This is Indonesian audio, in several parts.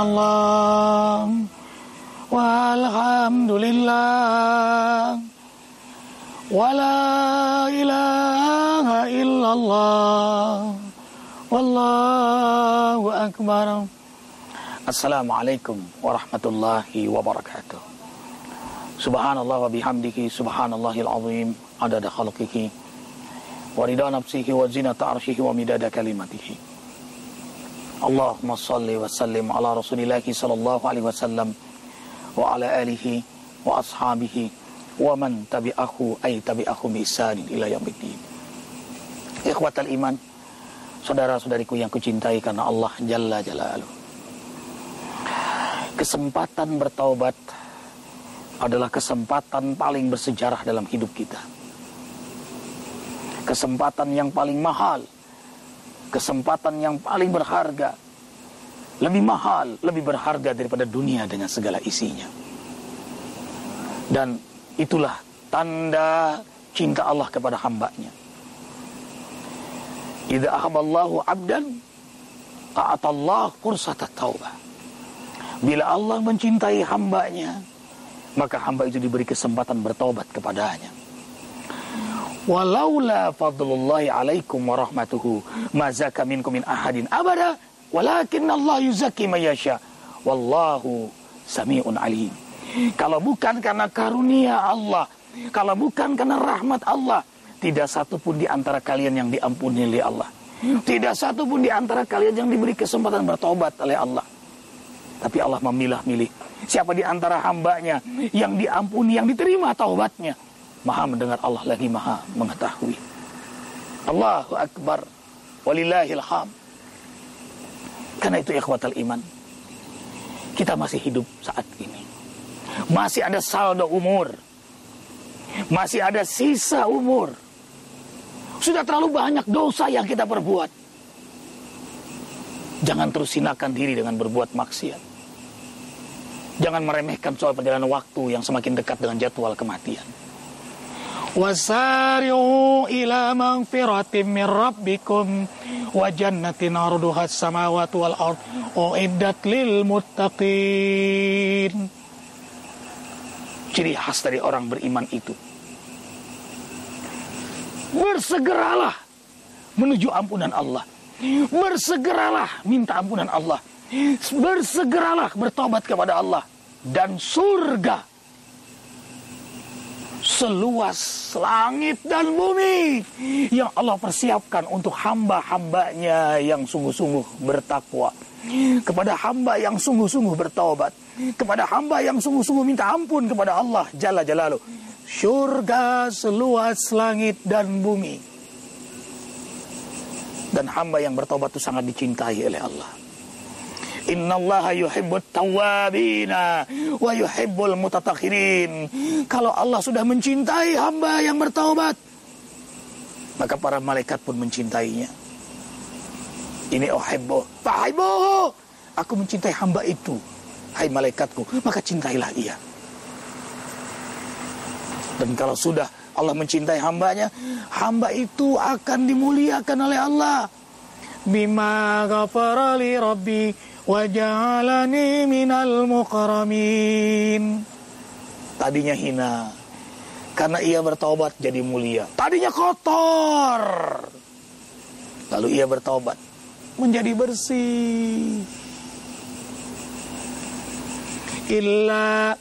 Subhanallah. Walhamdulillah. Wala ilaha illallah. Wallahu akbar. Assalamualaikum warahmatullahi wabarakatuh. Subhanallah wa bihamdihi subhanallahil azim adada khalqihi wa rida nafsihi wa zinata arshihi wa midada kalimatihi Allahumma salli wa sallim ala rasulillahi sallallahu alaihi wasallam wa ala alihi wa ashabihi wa man tabi'ahu ay tabi'ahu bi isanin ila yaumiddin Ikhwatal iman saudara-saudariku yang kucintai karena Allah jalla jalaluhu kesempatan bertaubat adalah kesempatan paling bersejarah dalam hidup kita. Kesempatan yang paling mahal, kesempatan yang paling berharga, lebih mahal, lebih berharga daripada dunia dengan segala isinya. Dan itulah tanda cinta Allah kepada hambanya. Idza ahaballahu abdan, a'atallah fursata taubah. Bila Allah mencintai hambanya, maka hamba itu diberi kesempatan bertobat kepadanya. Walaula fadlullahi alaikum warahmatuhu mazaka minkum min ahadin abada walakin Allah yuzaki mayasya wallahu sami'un alim. Kalau bukan karena karunia Allah, kalau bukan karena rahmat Allah, tidak satu pun di antara kalian yang diampuni oleh Allah. Tidak satu pun di antara kalian yang diberi kesempatan bertobat oleh Allah. Tapi Allah memilah-milih. Siapa di antara hambanya yang diampuni, yang diterima taubatnya. Maha mendengar Allah lagi maha mengetahui. Allahu Akbar. Walillahilham. Karena itu ikhwatal iman. Kita masih hidup saat ini. Masih ada saldo umur. Masih ada sisa umur. Sudah terlalu banyak dosa yang kita perbuat. Jangan terus sinakan diri dengan berbuat maksiat. Jangan meremehkan soal perjalanan waktu yang semakin dekat dengan jadwal kematian. Min rabbikum wa jannatin arduha samawati wal ard uiddat lil muttaqin. Ciri khas dari orang beriman itu. Bersegeralah menuju ampunan Allah. Bersegeralah minta ampunan Allah. Bersegeralah bertobat kepada Allah dan surga seluas langit dan bumi yang Allah persiapkan untuk hamba-hambanya yang sungguh-sungguh bertakwa. Kepada hamba yang sungguh-sungguh bertobat kepada hamba yang sungguh-sungguh minta ampun kepada Allah Jalla Jalalu. Surga seluas langit dan bumi. Dan hamba yang bertobat itu sangat dicintai oleh Allah Innallaha yuhibbut tawabina wa yuhibbul mutatahhirin. Kalau Allah sudah mencintai hamba yang bertaubat, maka para malaikat pun mencintainya. Ini ohibbo, fahibbo. Aku mencintai hamba itu. Hai malaikatku, maka cintailah ia. Dan kalau sudah Allah mencintai hambanya, hamba itu akan dimuliakan oleh Allah. Bima ghafara li rabbi waj'alani minal mukarramin. Tadinya hina karena ia bertobat jadi mulia. Tadinya kotor. Lalu ia bertobat menjadi bersih. Illa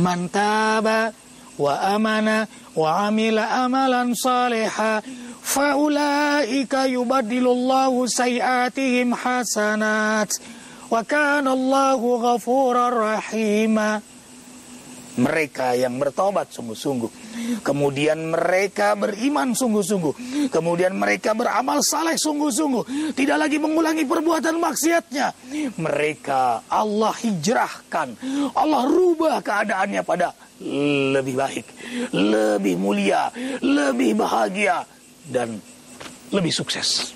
mantaba wa amana wa amila amalan salihah فَأُولَئِكَ يُبَدِّلُ اللَّهُ hasanat حَسَنَاتٍ وَكَانَ اللَّهُ ghafurar rahima mereka yang bertobat sungguh-sungguh. Kemudian mereka beriman sungguh-sungguh. Kemudian mereka beramal saleh sungguh-sungguh. Tidak lagi mengulangi perbuatan maksiatnya. Mereka Allah hijrahkan. Allah rubah keadaannya pada lebih baik lebih mulia lebih bahagia dan lebih sukses.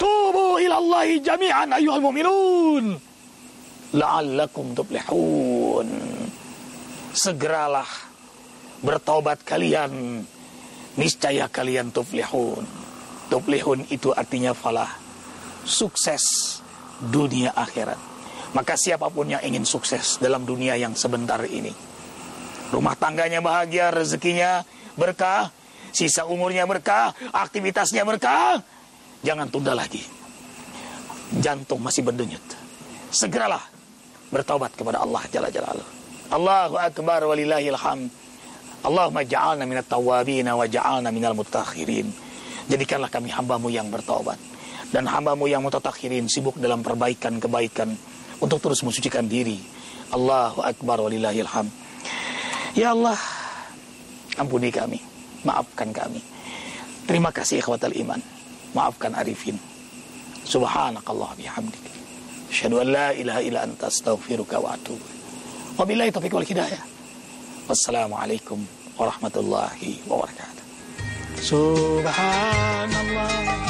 Tubu ilallahi jami'an ayuhal mu'minun. La'allakum tuflihun. Segeralah bertobat kalian. Niscaya kalian tuflihun. Tuflihun itu artinya falah. sukses dunia akhirat. Maka siapa pun yang ingin sukses dalam dunia yang sebentar ini, rumah tangganya bahagia, rezekinya berkah, sisa umurnya berkah, aktivitasnya berkah, jangan tunda lagi. Jantung masih berdenyut. Segeralah bertobat kepada Allah Jalla Jalaluh. Allahu Akbar walillahil hamd. Allahumma ja'alna minat tawabina wa ja'alna minal mutakhirin. Jadikanlah kami hambamu yang bertobat. Dan hambamu yang mutakhirin sibuk dalam perbaikan-kebaikan untuk terus mensucikan diri. Allahu Akbar walillahil hamd. Ya Allah, ampuni kami, maafkan kami. Terima kasih ikhwatal iman. Maafkan Arifin. Subhanakallah bihamdik. Asyhadu an la ilaha illa anta astaghfiruka wa atubu. Wabillahi taufiq wal hidayah. Wassalamualaikum warahmatullahi wabarakatuh. Subhanallah